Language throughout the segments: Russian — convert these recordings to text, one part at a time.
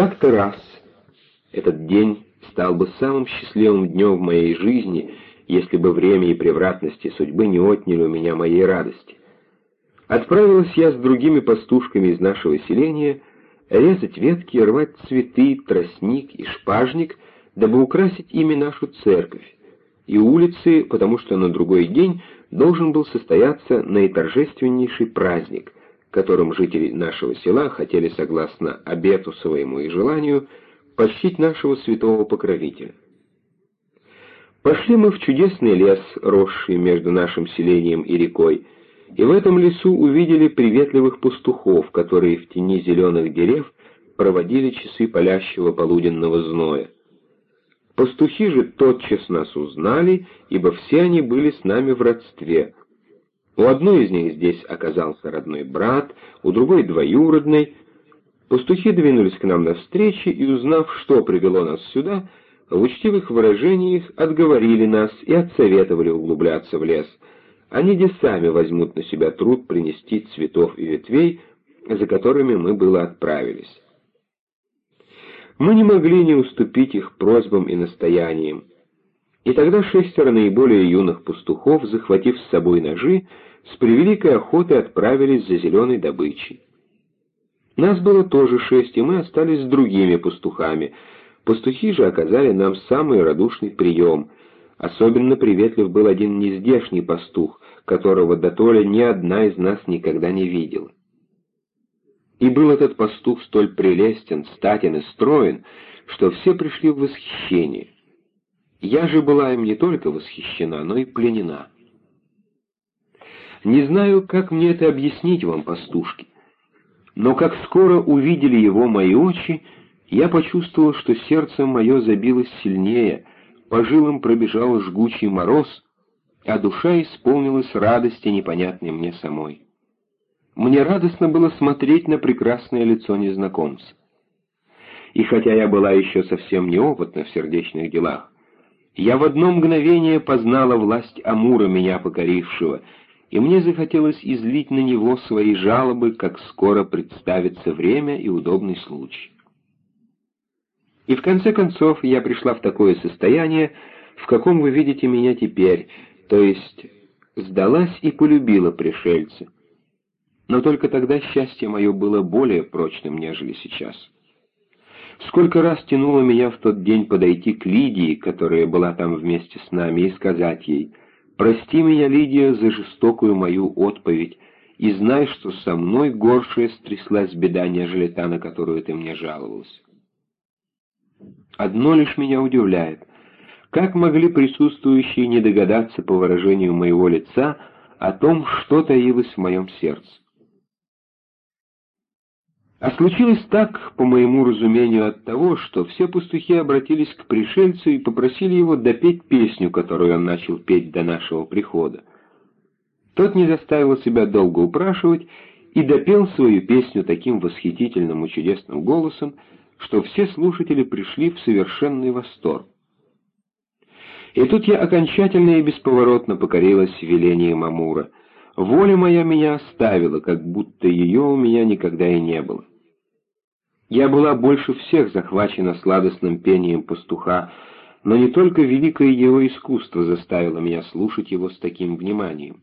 Как-то раз этот день стал бы самым счастливым днем в моей жизни, если бы время и превратности судьбы не отняли у меня моей радости. Отправилась я с другими пастушками из нашего селения резать ветки, рвать цветы, тростник и шпажник, дабы украсить ими нашу церковь и улицы, потому что на другой день должен был состояться наиторжественнейший праздник, которым жители нашего села хотели, согласно обету своему и желанию, почтить нашего святого покровителя. Пошли мы в чудесный лес, росший между нашим селением и рекой, и в этом лесу увидели приветливых пастухов, которые в тени зеленых дерев проводили часы палящего полуденного зноя. Пастухи же тотчас нас узнали, ибо все они были с нами в родстве. У одной из них здесь оказался родной брат, у другой — двоюродный. Пастухи двинулись к нам навстречу и, узнав, что привело нас сюда, в учтивых выражениях отговорили нас и отсоветовали углубляться в лес. Они де сами возьмут на себя труд принести цветов и ветвей, за которыми мы было отправились. Мы не могли не уступить их просьбам и настояниям. И тогда шестеро наиболее юных пастухов, захватив с собой ножи, с превеликой охотой отправились за зеленой добычей. Нас было тоже шесть, и мы остались с другими пастухами. Пастухи же оказали нам самый радушный прием. Особенно приветлив был один нездешний пастух, которого до толя ни одна из нас никогда не видела. И был этот пастух столь прелестен, статен и строен, что все пришли в восхищение. Я же была им не только восхищена, но и пленена. Не знаю, как мне это объяснить вам, пастушки, но как скоро увидели его мои очи, я почувствовал, что сердце мое забилось сильнее, по жилам пробежал жгучий мороз, а душа исполнилась радости, непонятной мне самой. Мне радостно было смотреть на прекрасное лицо незнакомца. И хотя я была еще совсем неопытна в сердечных делах, я в одно мгновение познала власть Амура, меня покорившего, и мне захотелось излить на него свои жалобы, как скоро представится время и удобный случай. И в конце концов я пришла в такое состояние, в каком вы видите меня теперь, то есть сдалась и полюбила пришельца, но только тогда счастье мое было более прочным, нежели сейчас. Сколько раз тянуло меня в тот день подойти к Лидии, которая была там вместе с нами, и сказать ей, «Прости меня, Лидия, за жестокую мою отповедь, и знай, что со мной горшая стряслась беда, нежели та, на которую ты мне жаловался». Одно лишь меня удивляет. Как могли присутствующие не догадаться по выражению моего лица о том, что таилось в моем сердце? А случилось так, по моему разумению, от того, что все пастухи обратились к пришельцу и попросили его допеть песню, которую он начал петь до нашего прихода. Тот не заставил себя долго упрашивать и допел свою песню таким восхитительным и чудесным голосом, что все слушатели пришли в совершенный восторг. И тут я окончательно и бесповоротно покорилась велением Амура. Воля моя меня оставила, как будто ее у меня никогда и не было. Я была больше всех захвачена сладостным пением пастуха, но не только великое его искусство заставило меня слушать его с таким вниманием.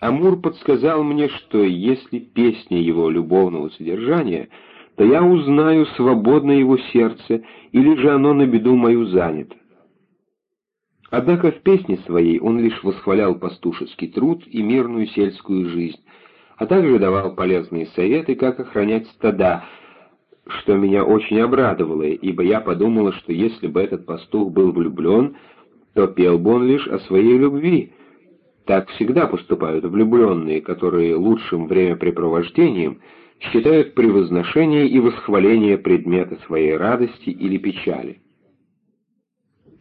Амур подсказал мне, что если песня его любовного содержания, то я узнаю, свободно его сердце, или же оно на беду мою занято. Однако в песне своей он лишь восхвалял пастушеский труд и мирную сельскую жизнь, а также давал полезные советы, как охранять стада, что меня очень обрадовало, ибо я подумала, что если бы этот пастух был влюблен, то пел бы он лишь о своей любви. Так всегда поступают влюбленные, которые лучшим времяпрепровождением считают превозношение и восхваление предмета своей радости или печали.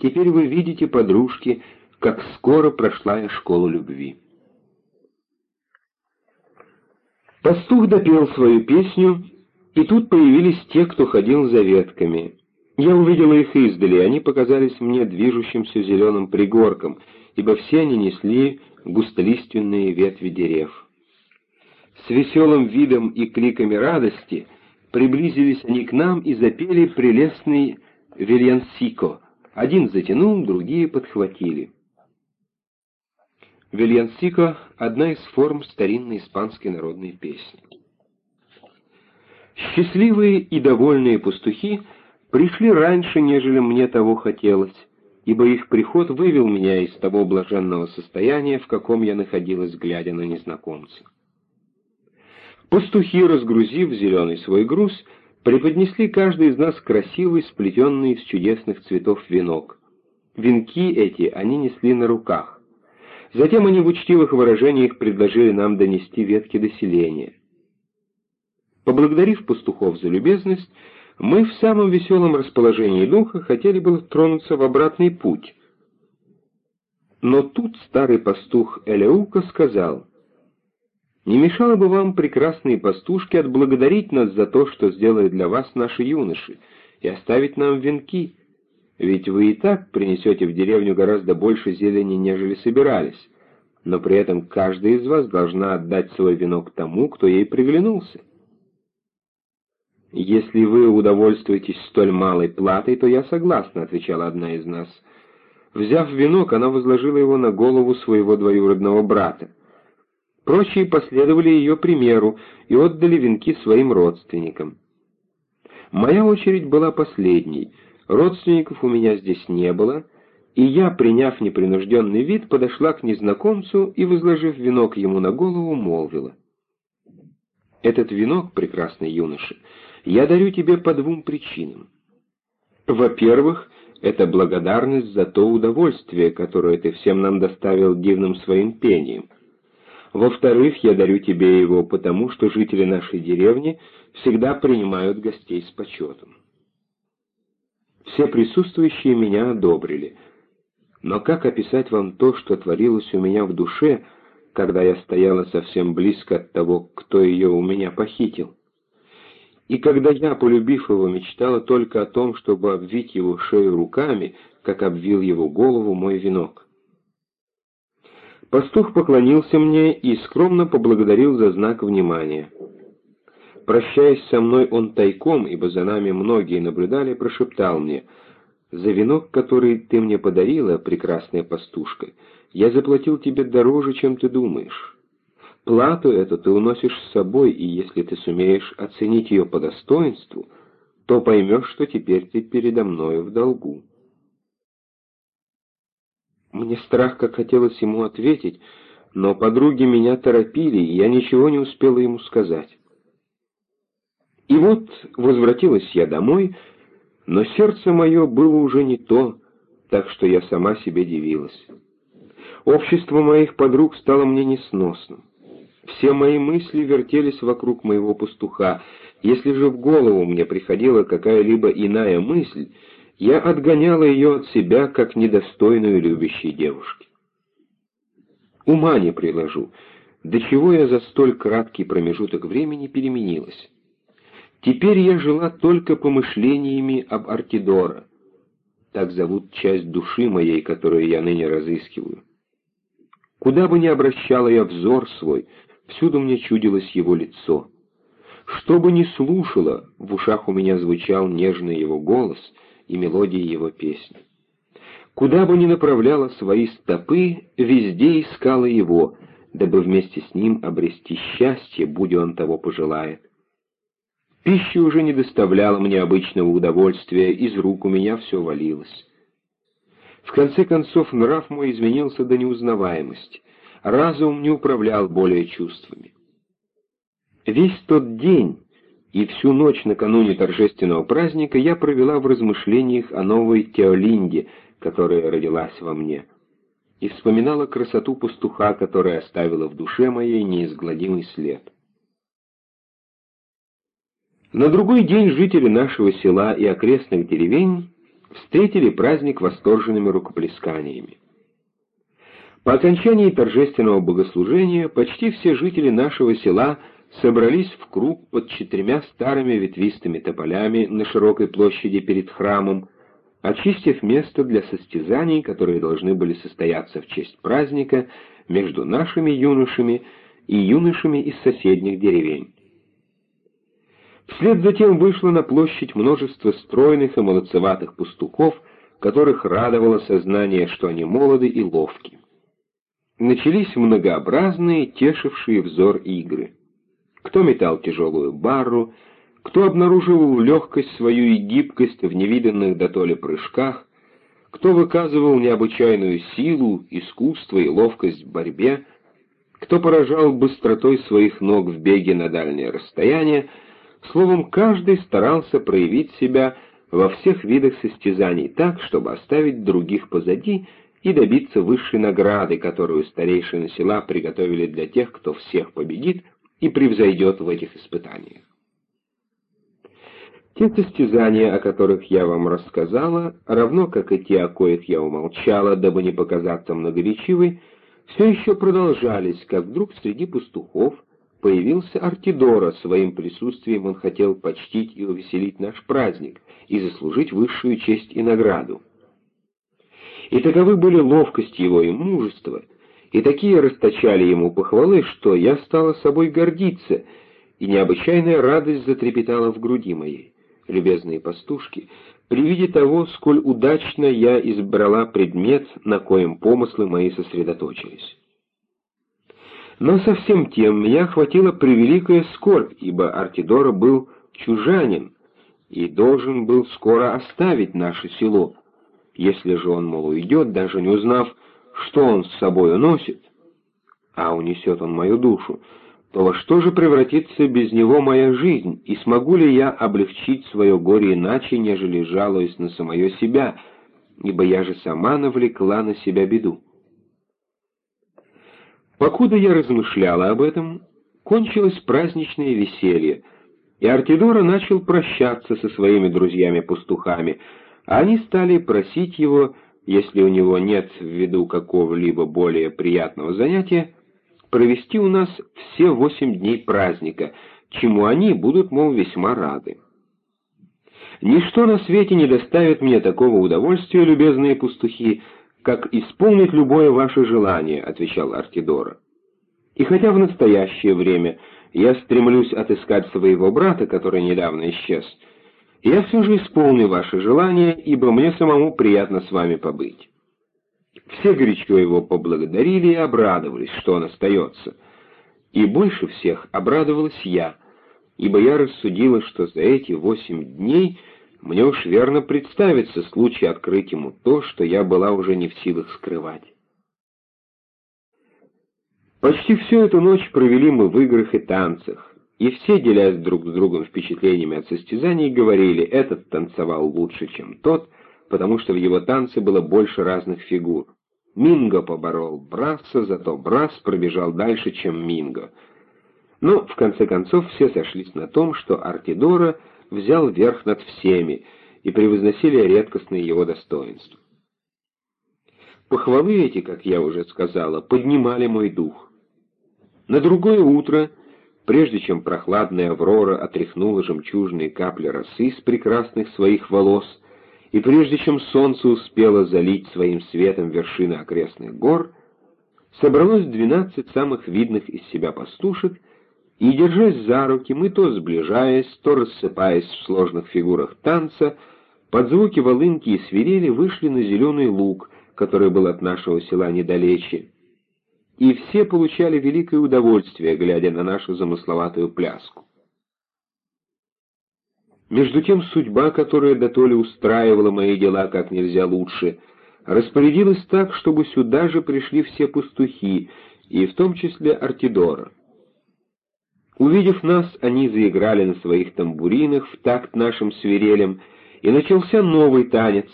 Теперь вы видите, подружки, как скоро прошла я школу любви. Пастух допел свою песню, и тут появились те, кто ходил за ветками. Я увидела их издали, они показались мне движущимся зеленым пригорком, ибо все они несли густолиственные ветви дерев. С веселым видом и криками радости приблизились они к нам и запели прелестный «Вильянсико». Один затянул, другие подхватили. Вильянсико — одна из форм старинной испанской народной песни. Счастливые и довольные пастухи пришли раньше, нежели мне того хотелось, ибо их приход вывел меня из того блаженного состояния, в каком я находилась, глядя на незнакомца. Пастухи, разгрузив зеленый свой груз, преподнесли каждый из нас красивый, сплетенный из чудесных цветов венок. Венки эти они несли на руках. Затем они в учтивых выражениях предложили нам донести ветки до селения. Поблагодарив пастухов за любезность, мы в самом веселом расположении духа хотели было тронуться в обратный путь. Но тут старый пастух Элеука сказал, «Не мешало бы вам, прекрасные пастушки, отблагодарить нас за то, что сделали для вас наши юноши, и оставить нам венки, ведь вы и так принесете в деревню гораздо больше зелени, нежели собирались, но при этом каждая из вас должна отдать свой венок тому, кто ей приглянулся». «Если вы удовольствуетесь столь малой платой, то я согласна», — отвечала одна из нас. Взяв венок, она возложила его на голову своего двоюродного брата. Прочие последовали ее примеру и отдали венки своим родственникам. Моя очередь была последней. Родственников у меня здесь не было, и я, приняв непринужденный вид, подошла к незнакомцу и, возложив венок ему на голову, молвила. «Этот венок, прекрасный юноша, — я дарю тебе по двум причинам. Во-первых, это благодарность за то удовольствие, которое ты всем нам доставил дивным своим пением. Во-вторых, я дарю тебе его потому, что жители нашей деревни всегда принимают гостей с почетом. Все присутствующие меня одобрили. Но как описать вам то, что творилось у меня в душе, когда я стояла совсем близко от того, кто ее у меня похитил? И когда я, полюбив его, мечтала только о том, чтобы обвить его шею руками, как обвил его голову мой венок. Пастух поклонился мне и скромно поблагодарил за знак внимания. Прощаясь со мной, он тайком, ибо за нами многие наблюдали, прошептал мне, «За венок, который ты мне подарила, прекрасная пастушка, я заплатил тебе дороже, чем ты думаешь». Плату эту ты уносишь с собой, и если ты сумеешь оценить ее по достоинству, то поймешь, что теперь ты передо мною в долгу. Мне страх, как хотелось ему ответить, но подруги меня торопили, и я ничего не успела ему сказать. И вот возвратилась я домой, но сердце мое было уже не то, так что я сама себе дивилась. Общество моих подруг стало мне несносным. Все мои мысли вертелись вокруг моего пастуха. Если же в голову мне приходила какая-либо иная мысль, я отгоняла ее от себя, как недостойную любящей девушки. Ума не приложу, до чего я за столь краткий промежуток времени переменилась. Теперь я жила только помышлениями об Артидора. Так зовут часть души моей, которую я ныне разыскиваю. Куда бы ни обращала я взор свой, Всюду мне чудилось его лицо. Что бы ни слушала, в ушах у меня звучал нежный его голос и мелодия его песни. Куда бы ни направляла свои стопы, везде искала его, дабы вместе с ним обрести счастье, будь он того пожелает. Пища уже не доставляла мне обычного удовольствия, из рук у меня все валилось. В конце концов, нрав мой изменился до неузнаваемости разум не управлял более чувствами. Весь тот день и всю ночь накануне торжественного праздника я провела в размышлениях о новой Теолинде, которая родилась во мне, и вспоминала красоту пастуха, которая оставила в душе моей неизгладимый след. На другой день жители нашего села и окрестных деревень встретили праздник восторженными рукоплесканиями. По окончании торжественного богослужения почти все жители нашего села собрались в круг под четырьмя старыми ветвистыми тополями на широкой площади перед храмом, очистив место для состязаний, которые должны были состояться в честь праздника между нашими юношами и юношами из соседних деревень. Вслед за тем вышло на площадь множество стройных и молодцеватых пастухов, которых радовало сознание, что они молоды и ловки. Начались многообразные, тешившие взор игры. Кто метал тяжелую барру, кто обнаруживал легкость свою и гибкость в невиданных дотоле прыжках, кто выказывал необычайную силу, искусство и ловкость в борьбе, кто поражал быстротой своих ног в беге на дальнее расстояние, словом, каждый старался проявить себя во всех видах состязаний так, чтобы оставить других позади и добиться высшей награды, которую старейшины села приготовили для тех, кто всех победит и превзойдет в этих испытаниях. Те состязания, о которых я вам рассказала, равно как и те, о коих я умолчала, дабы не показаться многоречивой, все еще продолжались, как вдруг среди пастухов появился Артидора, своим присутствием он хотел почтить и увеселить наш праздник и заслужить высшую честь и награду. И таковы были ловкость его и мужество, и такие расточали ему похвалы, что я стала собой гордиться, и необычайная радость затрепетала в груди моей любезные пастушки, при виде того, сколь удачно я избрала предмет, на коем помыслы мои сосредоточились. Но совсем тем меня охватила превеликая скорбь, ибо Артидора был чужанин и должен был скоро оставить наше село. Если же он, мол, уйдет, даже не узнав, что он с собой уносит, а унесет он мою душу, то во что же превратится без него моя жизнь, и смогу ли я облегчить свое горе иначе, нежели жалуясь на самое себя, ибо я же сама навлекла на себя беду? Покуда я размышляла об этом, кончилось праздничное веселье, и Артидора начал прощаться со своими друзьями-пастухами, а они стали просить его, если у него нет в виду какого-либо более приятного занятия, провести у нас все восемь дней праздника, чему они будут, мол, весьма рады. «Ничто на свете не доставит мне такого удовольствия, любезные пастухи, как исполнить любое ваше желание», — отвечал Артидора. «И хотя в настоящее время я стремлюсь отыскать своего брата, который недавно исчез, я все же исполню ваше желание, ибо мне самому приятно с вами побыть». Все горячо его поблагодарили и обрадовались, что он остается. И больше всех обрадовалась я, ибо я рассудила, что за эти восемь дней мне уж верно представится случай открыть ему то, что я была уже не в силах скрывать. Почти всю эту ночь провели мы в играх и танцах, и все, делясь друг с другом впечатлениями от состязаний, говорили, этот танцевал лучше, чем тот, потому что в его танце было больше разных фигур. Минго поборол Брасса, зато Брас пробежал дальше, чем Минго. Но, в конце концов, все сошлись на том, что Артидора взял верх над всеми и превозносили редкостные его достоинства. Похвалы эти, как я уже сказала, поднимали мой дух. На другое утро, прежде чем прохладная Аврора отряхнула жемчужные капли росы с прекрасных своих волос, и прежде чем солнце успело залить своим светом вершины окрестных гор, собралось двенадцать самых видных из себя пастушек, и, держась за руки, мы то сближаясь, то рассыпаясь в сложных фигурах танца, под звуки волынки и свирели вышли на зеленый луг, который был от нашего села недалече. И все получали великое удовольствие, глядя на нашу замысловатую пляску. Между тем судьба, которая дотоле устраивала мои дела как нельзя лучше, распорядилась так, чтобы сюда же пришли все пастухи, и в том числе Артидора. Увидев нас, они заиграли на своих тамбуринах в такт нашим свирелям, и начался новый танец.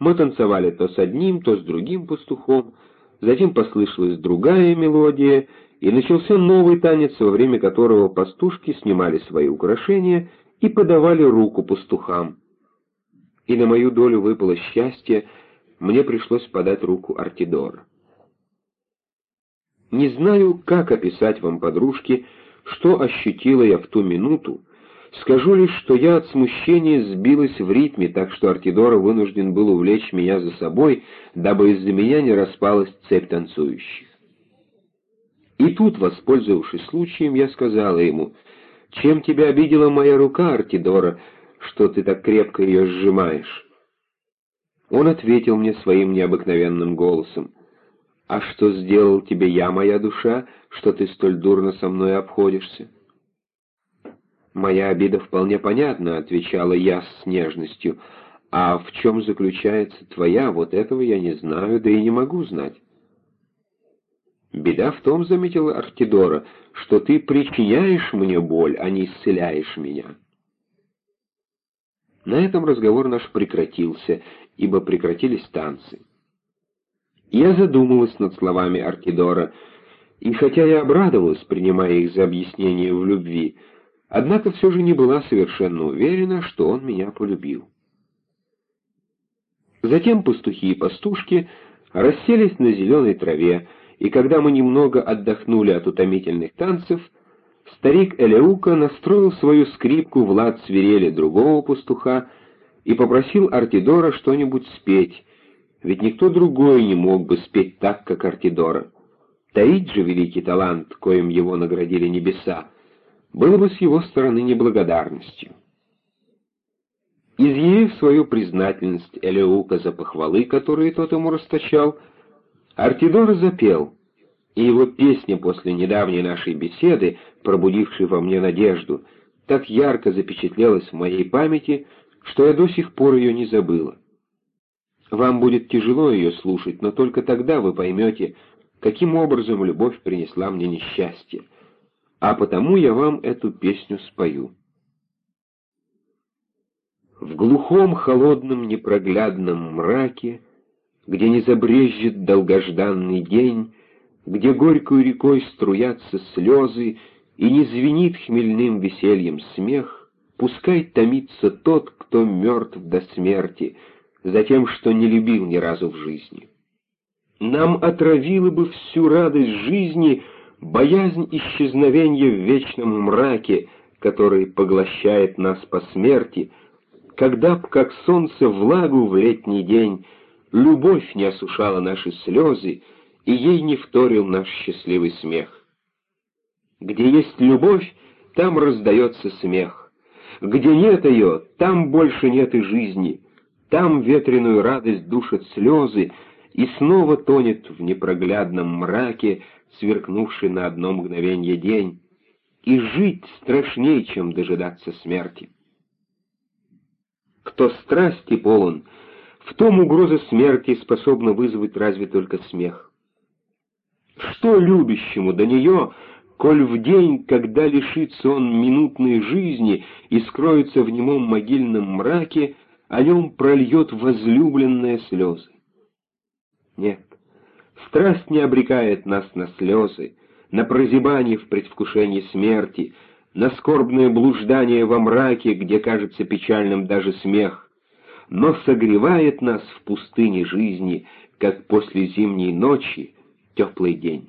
Мы танцевали то с одним, то с другим пастухом, затем послышалась другая мелодия, и начался новый танец, во время которого пастушки снимали свои украшения — и подавали руку пастухам. И на мою долю выпало счастье, мне пришлось подать руку Артидора. Не знаю, как описать вам, подружки, что ощутила я в ту минуту, скажу лишь, что я от смущения сбилась в ритме, так что Артидора вынужден был увлечь меня за собой, дабы из-за меня не распалась цепь танцующих. И тут, воспользовавшись случаем, я сказала ему — Чем тебя обидела моя рука, Артидора, что ты так крепко ее сжимаешь?» Он ответил мне своим необыкновенным голосом. «А что сделал тебе я, моя душа, что ты столь дурно со мной обходишься?» «Моя обида вполне понятна», — отвечала я с нежностью. «А в чем заключается твоя, вот этого я не знаю, да и не могу знать». «Беда в том, — заметила Артидора, — что ты причиняешь мне боль, а не исцеляешь меня». На этом разговор наш прекратился, ибо прекратились танцы. Я задумалась над словами Аркидора, и хотя я обрадовалась, принимая их за объяснение в любви, однако все же не была совершенно уверена, что он меня полюбил. Затем пастухи и пастушки расселись на зеленой траве, и когда мы немного отдохнули от утомительных танцев, старик Элеука настроил свою скрипку в лад свирели другого пастуха и попросил Артидора что-нибудь спеть, ведь никто другой не мог бы спеть так, как Артидора. Таить же великий талант, коим его наградили небеса, было бы с его стороны неблагодарностью. Изъявив свою признательность Элеука за похвалы, которые тот ему расточал, Артидор запел, и его песня после недавней нашей беседы, пробудившей во мне надежду, так ярко запечатлелась в моей памяти, что я до сих пор ее не забыла. Вам будет тяжело ее слушать, но только тогда вы поймете, каким образом любовь принесла мне несчастье, а потому я вам эту песню спою. В глухом, холодном, непроглядном мраке, где не забрежет долгожданный день, где горькой рекой струятся слезы и не звенит хмельным весельем смех, Пускай томится тот, кто мертв до смерти, за тем, что не любил ни разу в жизни. Нам отравила бы всю радость жизни боязнь исчезновения в вечном мраке, который поглощает нас по смерти, когда б, как солнце, влагу в летний день, любовь не осушала наши слезы, и ей не вторил наш счастливый смех. Где есть любовь, там раздается смех. Где нет ее, там больше нет и жизни. Там ветреную радость душат слезы, и снова тонет в непроглядном мраке, сверкнувший на одно мгновенье день. И жить страшнее, чем дожидаться смерти. Кто страсти полон, в том угроза смерти способна вызвать разве только смех. Что любящему до нее — коль в день, когда лишится он минутной жизни и скроется в немом могильном мраке, о нем прольет возлюбленные слезы. Нет, страсть не обрекает нас на слезы, на прозябание в предвкушении смерти, на скорбное блуждание во мраке, где кажется печальным даже смех, но согревает нас в пустыне жизни, как после зимней ночи теплый день.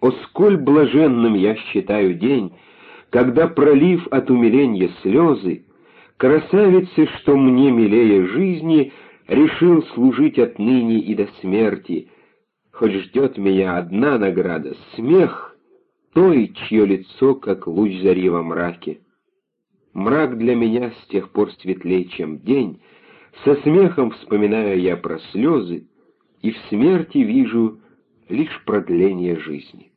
О, сколь блаженным я считаю день, Когда, пролив от умиления слезы, Красавице, что мне милее жизни, Решил служить отныне и до смерти. Хоть ждет меня одна награда — смех Той, чье лицо, как луч зари во мраке. Мрак для меня с тех пор светлей, чем день, Со смехом вспоминаю я про слезы, И в смерти вижу лишь продление жизни.